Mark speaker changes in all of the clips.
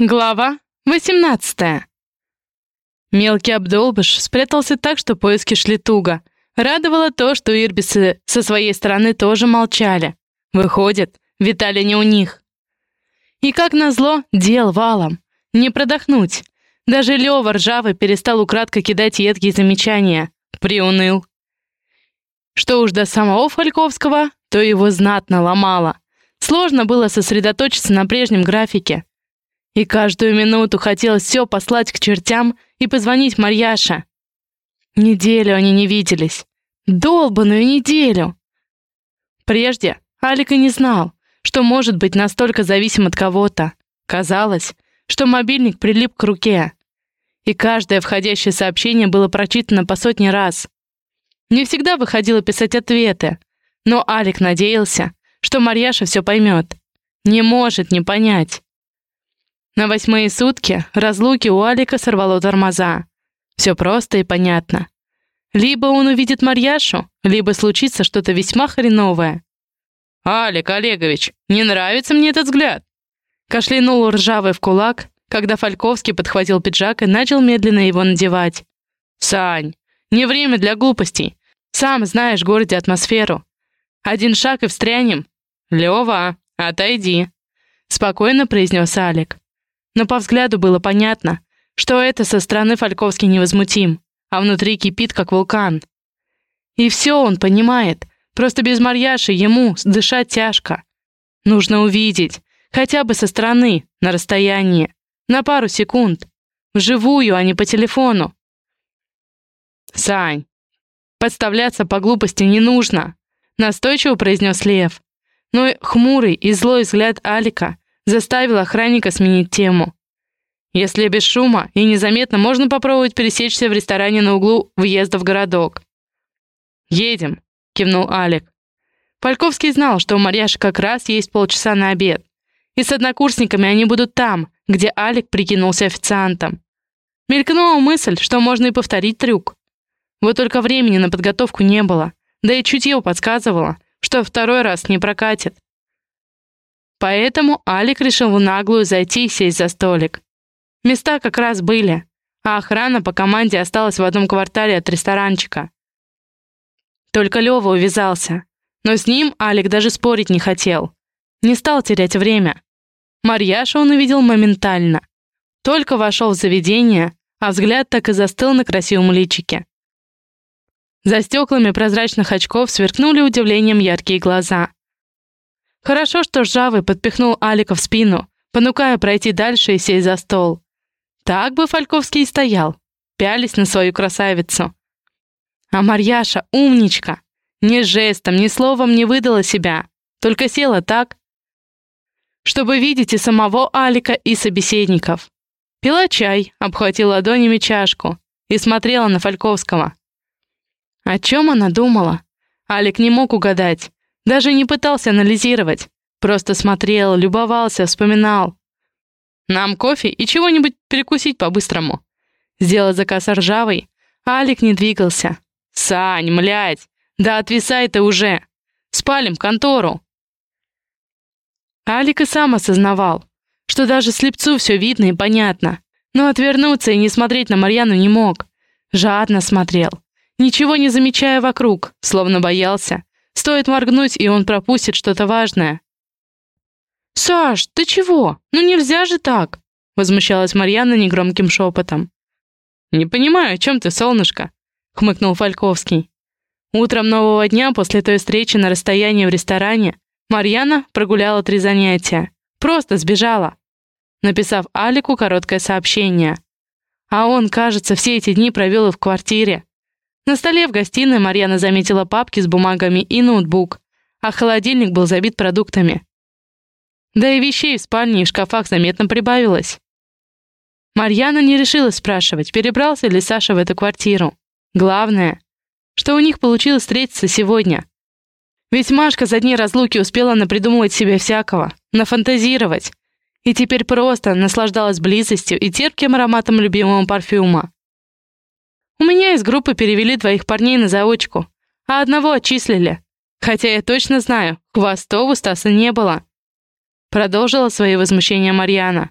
Speaker 1: Глава 18 Мелкий обдолбыш спрятался так, что поиски шли туго. Радовало то, что ирбисы со своей стороны тоже молчали. Выходит, Виталий не у них. И как назло, дел валом. Не продохнуть. Даже Лёва ржавый перестал украдко кидать едкие замечания. Приуныл. Что уж до самого Фальковского, то его знатно ломало. Сложно было сосредоточиться на прежнем графике. И каждую минуту хотелось все послать к чертям и позвонить Марьяше. Неделю они не виделись. Долбаную неделю! Прежде Алик и не знал, что может быть настолько зависим от кого-то. Казалось, что мобильник прилип к руке. И каждое входящее сообщение было прочитано по сотни раз. Не всегда выходило писать ответы, но Алик надеялся, что Марьяша все поймет. Не может не понять. На восьмые сутки разлуки у Алика сорвало тормоза. Все просто и понятно. Либо он увидит Марьяшу, либо случится что-то весьма хреновое. «Алик Олегович, не нравится мне этот взгляд!» Кашлянул ржавый в кулак, когда Фальковский подхватил пиджак и начал медленно его надевать. «Сань, не время для глупостей. Сам знаешь в городе атмосферу. Один шаг и встрянем. Лёва, отойди», — спокойно произнес Алик но по взгляду было понятно, что это со стороны Фальковский невозмутим, а внутри кипит, как вулкан. И все он понимает, просто без Марьяши ему дышать тяжко. Нужно увидеть, хотя бы со стороны, на расстоянии, на пару секунд, вживую, а не по телефону. «Сань, подставляться по глупости не нужно», — настойчиво произнес Лев. Но хмурый и злой взгляд Алика заставил охранника сменить тему. Если без шума и незаметно, можно попробовать пересечься в ресторане на углу въезда в городок. «Едем», — кивнул Алик. Пальковский знал, что у Марьяши как раз есть полчаса на обед. И с однокурсниками они будут там, где Алик прикинулся официантом. Мелькнула мысль, что можно и повторить трюк. Вот только времени на подготовку не было, да и чутье подсказывало, что второй раз не прокатит. Поэтому Алик решил в наглую зайти и сесть за столик. Места как раз были, а охрана по команде осталась в одном квартале от ресторанчика. Только Лёва увязался, но с ним Алик даже спорить не хотел. Не стал терять время. Марьяшу он увидел моментально. Только вошел в заведение, а взгляд так и застыл на красивом личике. За стеклами прозрачных очков сверкнули удивлением яркие глаза. Хорошо, что ржавый подпихнул Алика в спину, понукая пройти дальше и сесть за стол. Так бы Фальковский и стоял, пялись на свою красавицу. А Марьяша умничка. Ни жестом, ни словом не выдала себя, только села так, чтобы видеть и самого Алика, и собеседников. Пила чай, обхватила ладонями чашку и смотрела на Фальковского. О чем она думала? Алик не мог угадать, даже не пытался анализировать. Просто смотрел, любовался, вспоминал. «Нам кофе и чего-нибудь перекусить по-быстрому». Сделал заказ ржавый, а Алик не двигался. «Сань, млядь, да отвисай ты уже! Спалим контору!» Алик и сам осознавал, что даже слепцу все видно и понятно, но отвернуться и не смотреть на Марьяну не мог. Жадно смотрел, ничего не замечая вокруг, словно боялся, Стоит моргнуть, и он пропустит что-то важное. «Саш, ты чего? Ну нельзя же так!» Возмущалась Марьяна негромким шепотом. «Не понимаю, о чем ты, солнышко?» Хмыкнул Фальковский. Утром нового дня после той встречи на расстоянии в ресторане Марьяна прогуляла три занятия. Просто сбежала. Написав Алику короткое сообщение. А он, кажется, все эти дни провел в квартире. На столе в гостиной Марьяна заметила папки с бумагами и ноутбук, а холодильник был забит продуктами. Да и вещей в спальне и шкафах заметно прибавилось. Марьяна не решила спрашивать, перебрался ли Саша в эту квартиру. Главное, что у них получилось встретиться сегодня. Ведь Машка за дни разлуки успела напридумывать себе всякого, нафантазировать, и теперь просто наслаждалась близостью и терпким ароматом любимого парфюма. У меня из группы перевели двоих парней на заочку, а одного отчислили. Хотя я точно знаю, хвостов у Стаса не было. Продолжила свои возмущения Марьяна.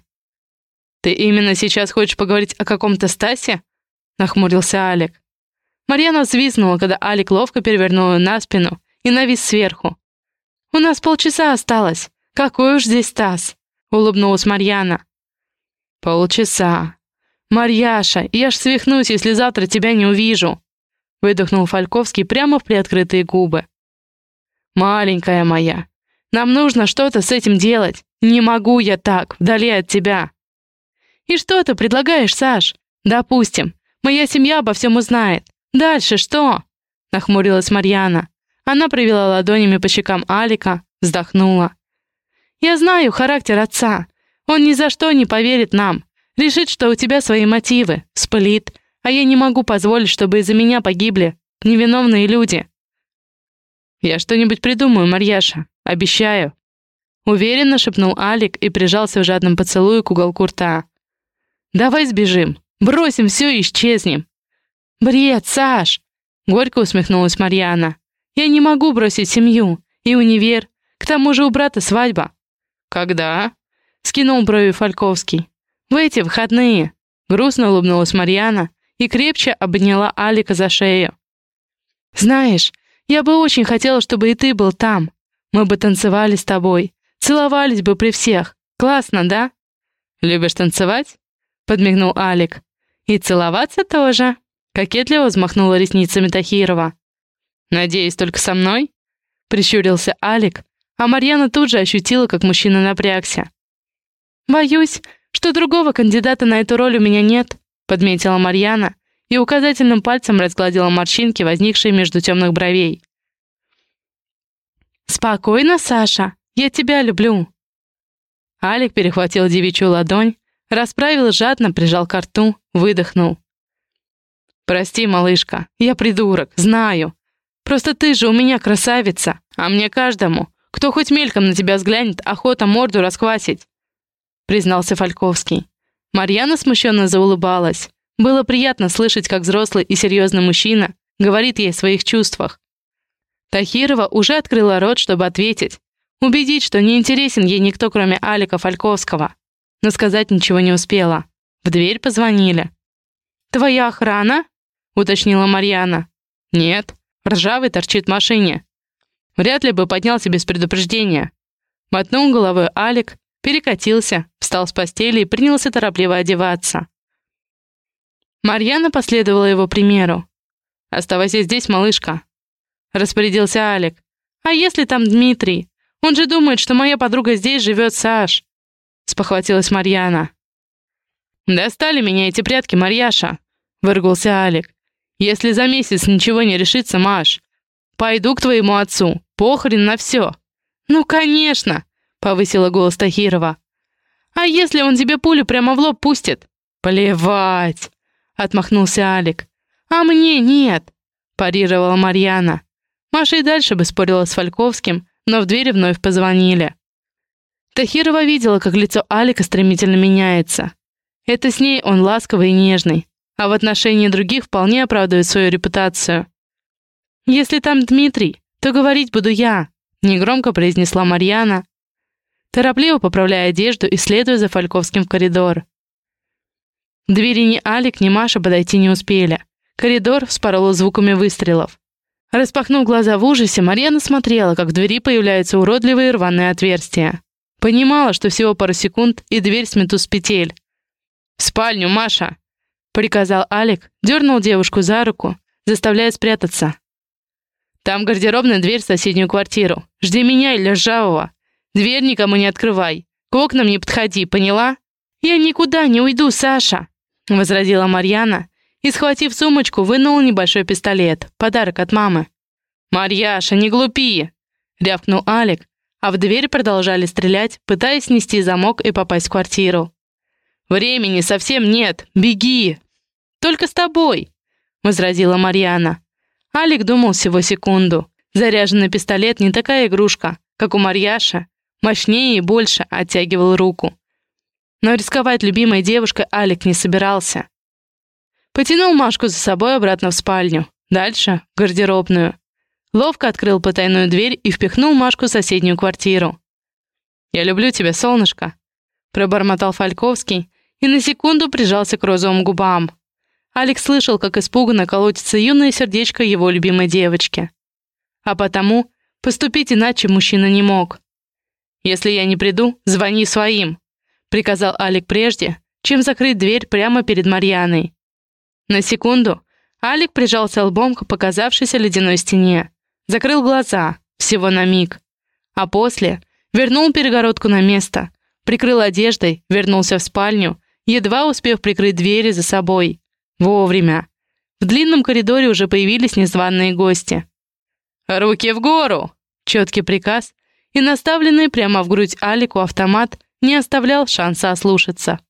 Speaker 1: «Ты именно сейчас хочешь поговорить о каком-то Стасе?» — нахмурился Алик. Марьяна взвизгнула, когда Алик ловко перевернул ее на спину и навис сверху. «У нас полчаса осталось. Какой уж здесь Стас!» — улыбнулась Марьяна. «Полчаса. Марьяша, я ж свихнусь, если завтра тебя не увижу!» — выдохнул Фальковский прямо в приоткрытые губы. «Маленькая моя, нам нужно что-то с этим делать. Не могу я так, вдали от тебя!» «И что ты предлагаешь, Саш? Допустим, моя семья обо всем узнает. Дальше что?» — нахмурилась Марьяна. Она провела ладонями по щекам Алика, вздохнула. «Я знаю характер отца. Он ни за что не поверит нам. Решит, что у тебя свои мотивы, спылит. А я не могу позволить, чтобы из-за меня погибли невиновные люди». «Я что-нибудь придумаю, Марьяша. Обещаю». Уверенно шепнул Алик и прижался в жадном поцелуе к уголку рта. Давай сбежим, бросим все и исчезнем». «Бред, Саш!» — горько усмехнулась Марьяна. «Я не могу бросить семью и универ. К тому же у брата свадьба». «Когда?» — скинул брови Фальковский. «В эти выходные». Грустно улыбнулась Марьяна и крепче обняла Алика за шею. «Знаешь, я бы очень хотела, чтобы и ты был там. Мы бы танцевали с тобой, целовались бы при всех. Классно, да?» «Любишь танцевать?» — подмигнул Алик. «И целоваться тоже?» — кокетливо взмахнула ресницами Тахирова. «Надеюсь, только со мной?» — прищурился Алик, а Марьяна тут же ощутила, как мужчина напрягся. «Боюсь, что другого кандидата на эту роль у меня нет», — подметила Марьяна и указательным пальцем разгладила морщинки, возникшие между темных бровей. «Спокойно, Саша, я тебя люблю». Алик перехватил девичью ладонь, Расправил жадно, прижал к рту, выдохнул. «Прости, малышка, я придурок, знаю. Просто ты же у меня красавица, а мне каждому, кто хоть мельком на тебя взглянет, охота морду расхватить», признался Фальковский. Марьяна смущенно заулыбалась. Было приятно слышать, как взрослый и серьезный мужчина говорит ей о своих чувствах. Тахирова уже открыла рот, чтобы ответить, убедить, что не интересен ей никто, кроме Алика Фальковского но сказать ничего не успела. В дверь позвонили. «Твоя охрана?» — уточнила Марьяна. «Нет, ржавый торчит в машине. Вряд ли бы поднялся без предупреждения». Мотнул головой Алик, перекатился, встал с постели и принялся торопливо одеваться. Марьяна последовала его примеру. «Оставайся здесь, малышка», — распорядился Алик. «А если там Дмитрий? Он же думает, что моя подруга здесь живет, Саш. — спохватилась Марьяна. «Достали меня эти прятки, Марьяша!» — выругался Алик. «Если за месяц ничего не решится, Маш, пойду к твоему отцу, похрен на все!» «Ну, конечно!» — повысила голос Тахирова. «А если он тебе пулю прямо в лоб пустит?» «Плевать!» — отмахнулся Алик. «А мне нет!» — парировала Марьяна. Маша и дальше бы спорила с Фальковским, но в двери вновь позвонили. Тахирова видела, как лицо Алика стремительно меняется. Это с ней он ласковый и нежный, а в отношении других вполне оправдывает свою репутацию. «Если там Дмитрий, то говорить буду я», — негромко произнесла Марьяна, торопливо поправляя одежду и следуя за Фальковским в коридор. Двери ни Алик, ни Маша подойти не успели. Коридор вспорола звуками выстрелов. Распахнув глаза в ужасе, Марьяна смотрела, как в двери появляются уродливые рваные отверстия. Понимала, что всего пару секунд, и дверь смету с петель. «В спальню, Маша!» — приказал Алик, дернул девушку за руку, заставляя спрятаться. «Там гардеробная дверь в соседнюю квартиру. Жди меня или ржавого. Дверь никому не открывай. К окнам не подходи, поняла?» «Я никуда не уйду, Саша!» — возразила Марьяна и, схватив сумочку, вынула небольшой пистолет, подарок от мамы. «Марьяша, не глупи!» — рявкнул Алик, а в дверь продолжали стрелять, пытаясь снести замок и попасть в квартиру. «Времени совсем нет! Беги!» «Только с тобой!» — возразила Марьяна. Алик думал всего секунду. Заряженный пистолет не такая игрушка, как у Марьяша. Мощнее и больше оттягивал руку. Но рисковать любимой девушкой Алик не собирался. Потянул Машку за собой обратно в спальню. Дальше — в гардеробную. Ловко открыл потайную дверь и впихнул Машку в соседнюю квартиру. «Я люблю тебя, солнышко», — пробормотал Фальковский и на секунду прижался к розовым губам. Алекс слышал, как испуганно колотится юное сердечко его любимой девочки. А потому поступить иначе мужчина не мог. «Если я не приду, звони своим», — приказал Алик прежде, чем закрыть дверь прямо перед Марьяной. На секунду Алик прижался лбом к показавшейся ледяной стене, закрыл глаза, всего на миг, а после вернул перегородку на место, прикрыл одеждой, вернулся в спальню, едва успев прикрыть двери за собой. Вовремя. В длинном коридоре уже появились незваные гости. «Руки в гору!» Четкий приказ, и наставленный прямо в грудь Алику автомат не оставлял шанса ослушаться.